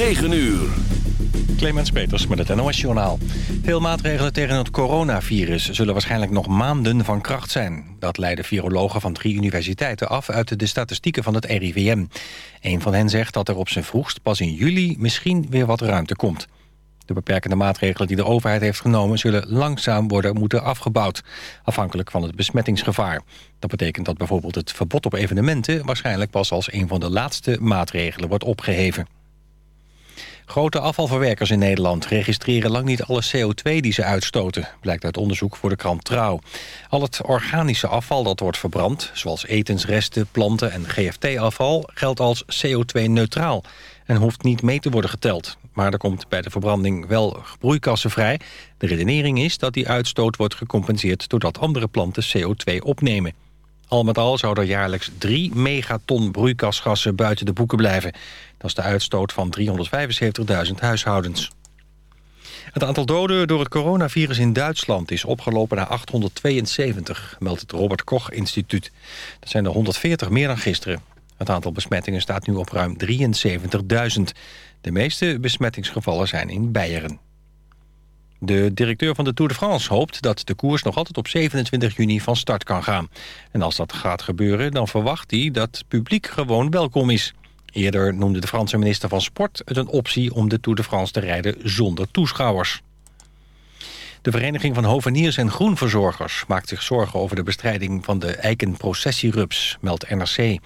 9 uur. Clemens Peters met het NOS-journaal. Veel maatregelen tegen het coronavirus zullen waarschijnlijk nog maanden van kracht zijn. Dat leiden virologen van drie universiteiten af uit de statistieken van het RIVM. Een van hen zegt dat er op zijn vroegst pas in juli misschien weer wat ruimte komt. De beperkende maatregelen die de overheid heeft genomen... zullen langzaam worden moeten afgebouwd, afhankelijk van het besmettingsgevaar. Dat betekent dat bijvoorbeeld het verbod op evenementen... waarschijnlijk pas als een van de laatste maatregelen wordt opgeheven. Grote afvalverwerkers in Nederland registreren lang niet alle CO2 die ze uitstoten, blijkt uit onderzoek voor de krant Trouw. Al het organische afval dat wordt verbrand, zoals etensresten, planten en GFT-afval, geldt als CO2-neutraal en hoeft niet mee te worden geteld. Maar er komt bij de verbranding wel broeikassen vrij. De redenering is dat die uitstoot wordt gecompenseerd doordat andere planten CO2 opnemen. Al met al zou er jaarlijks 3 megaton broeikasgassen buiten de boeken blijven. Dat is de uitstoot van 375.000 huishoudens. Het aantal doden door het coronavirus in Duitsland is opgelopen naar 872, meldt het Robert Koch Instituut. Dat zijn er 140 meer dan gisteren. Het aantal besmettingen staat nu op ruim 73.000. De meeste besmettingsgevallen zijn in Beieren. De directeur van de Tour de France hoopt dat de koers nog altijd op 27 juni van start kan gaan. En als dat gaat gebeuren, dan verwacht hij dat het publiek gewoon welkom is. Eerder noemde de Franse minister van Sport het een optie om de Tour de France te rijden zonder toeschouwers. De Vereniging van Hoveniers en Groenverzorgers maakt zich zorgen over de bestrijding van de eikenprocessierups, meldt NRC.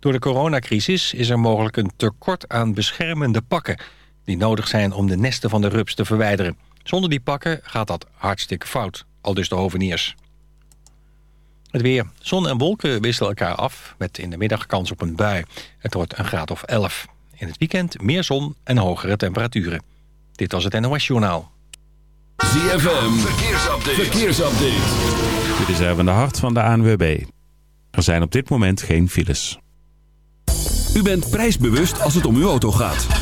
Door de coronacrisis is er mogelijk een tekort aan beschermende pakken die nodig zijn om de nesten van de rups te verwijderen. Zonder die pakken gaat dat hartstikke fout, al dus de hoveniers. Het weer. Zon en wolken wisselen elkaar af... met in de middag kans op een bui. Het wordt een graad of 11. In het weekend meer zon en hogere temperaturen. Dit was het NOS Journaal. ZFM. Verkeersupdate. Verkeersupdate. Dit is even de hart van de ANWB. Er zijn op dit moment geen files. U bent prijsbewust als het om uw auto gaat.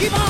Keep on.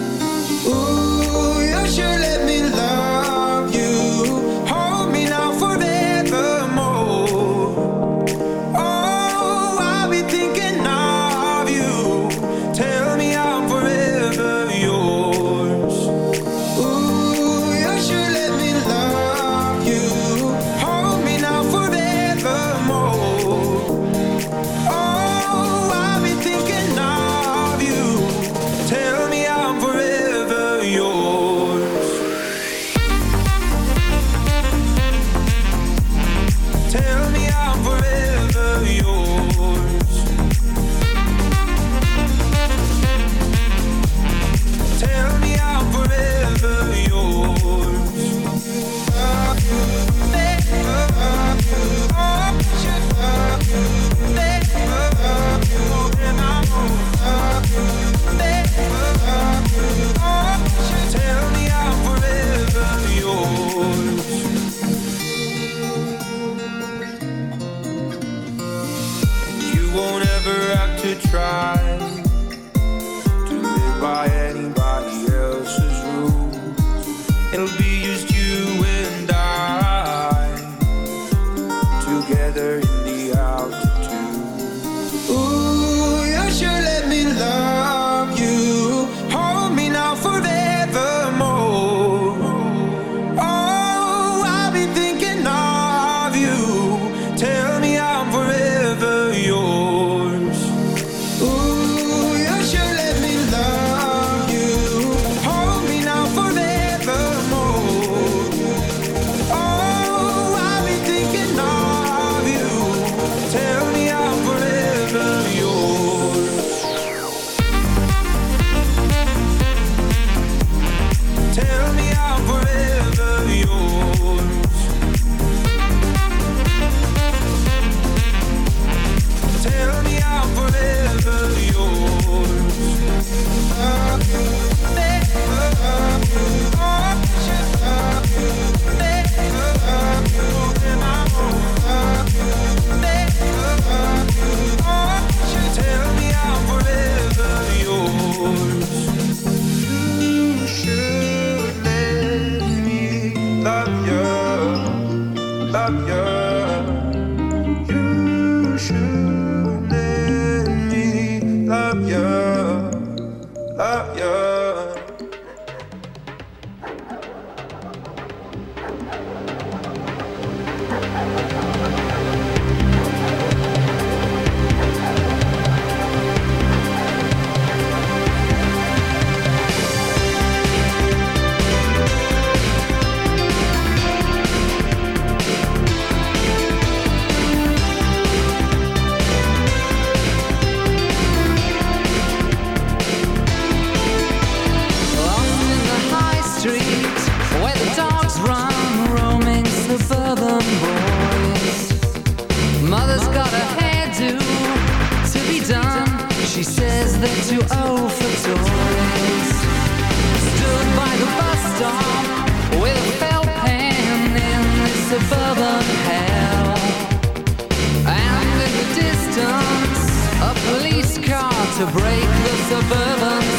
Mother's got a hairdo to be done. She says that you owe for toys. Stood by the bus stop with a felt pen in this suburban hell. And in the distance, a police car to break the suburban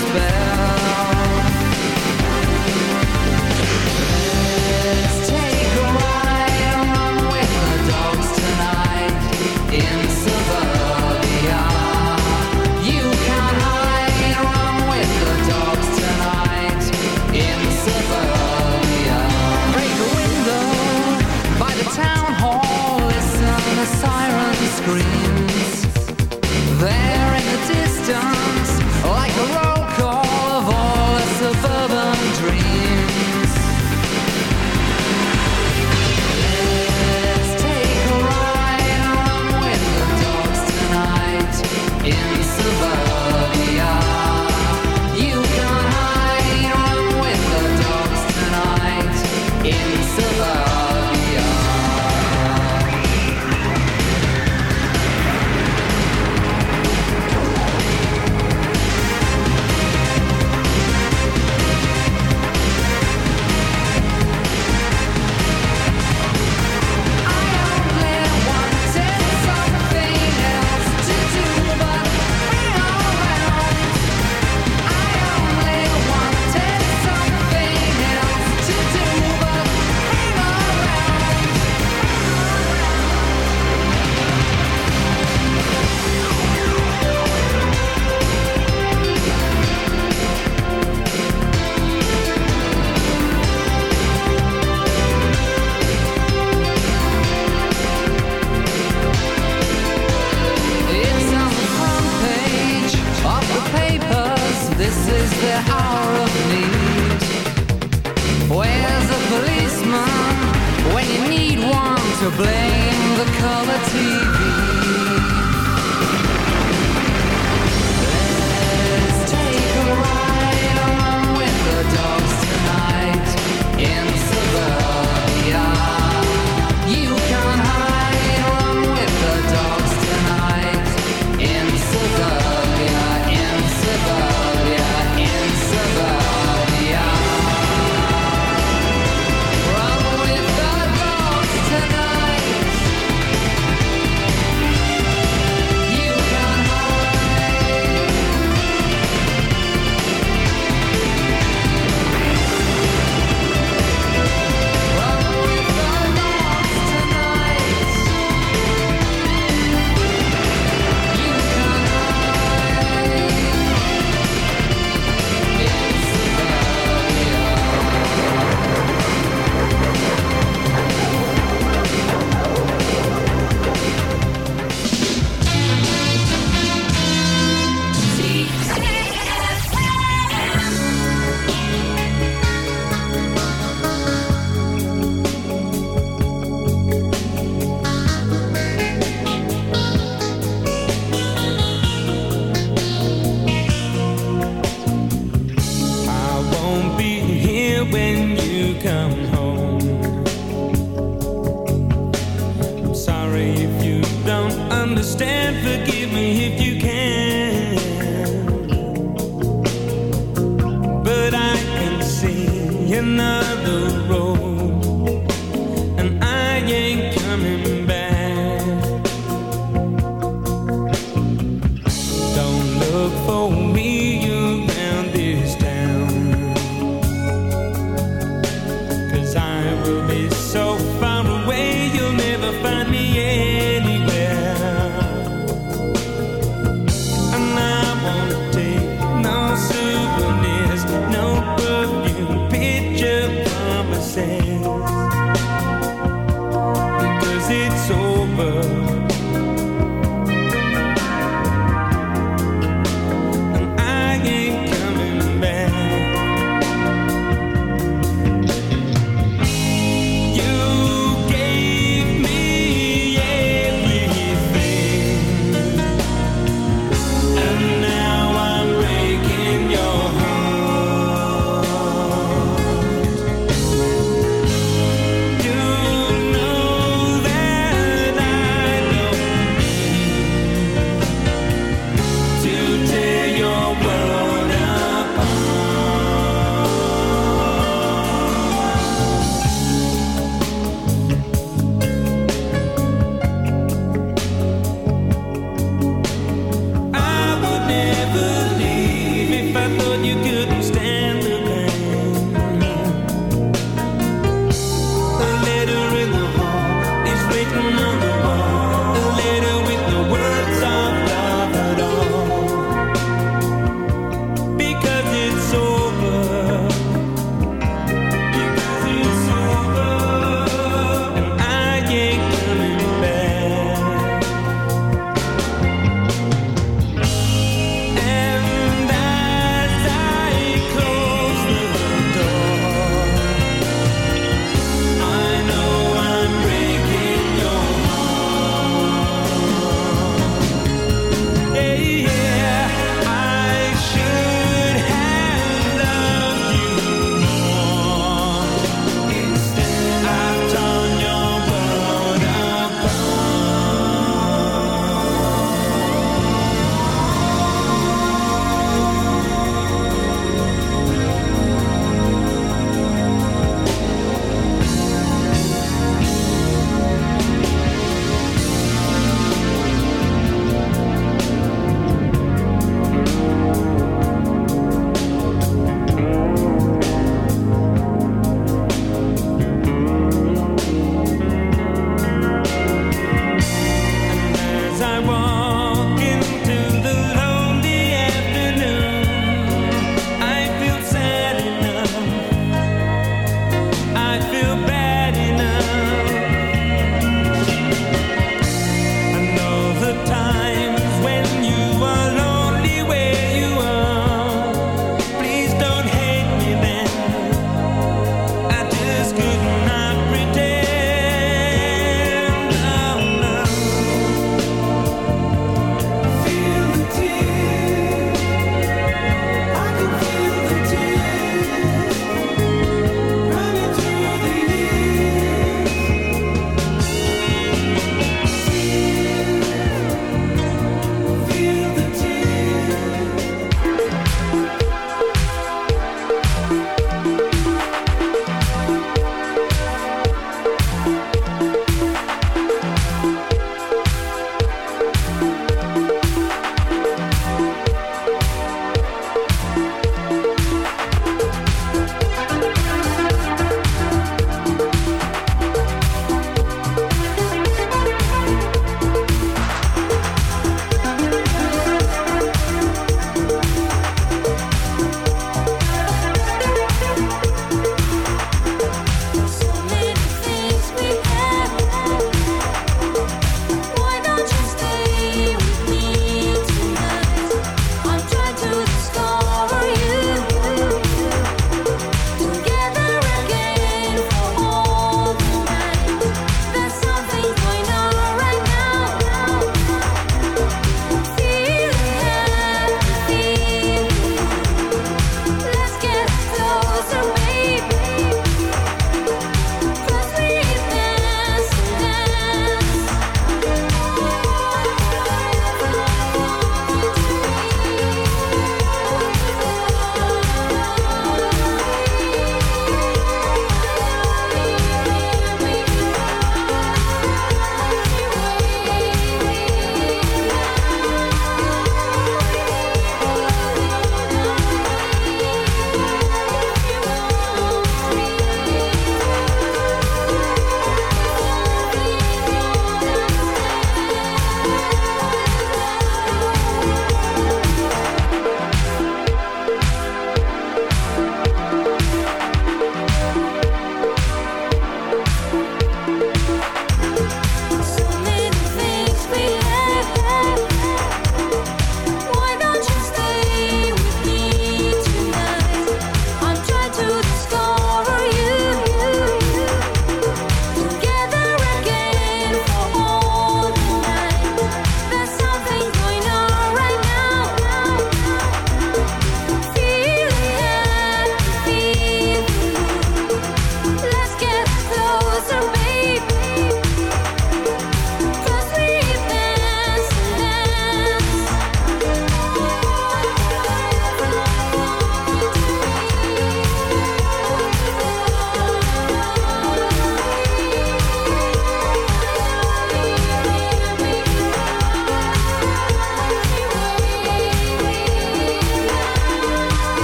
another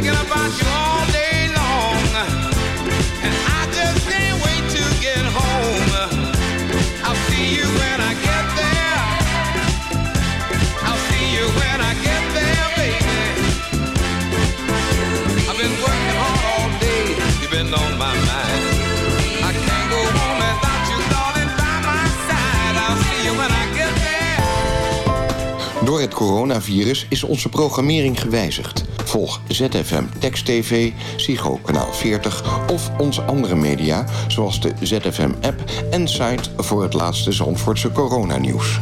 thinking about you Door het coronavirus is onze programmering gewijzigd. Volg ZFM Text TV, Psycho Kanaal 40 of onze andere media... zoals de ZFM-app en site voor het laatste Zandvoortse coronanieuws.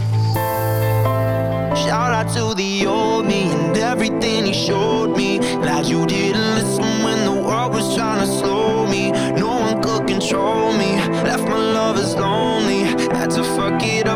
Shout out to the old me and everything he showed me. Glad you didn't listen when the world was trying to slow me. No one could control me. Left my lovers lonely. Had to fuck it up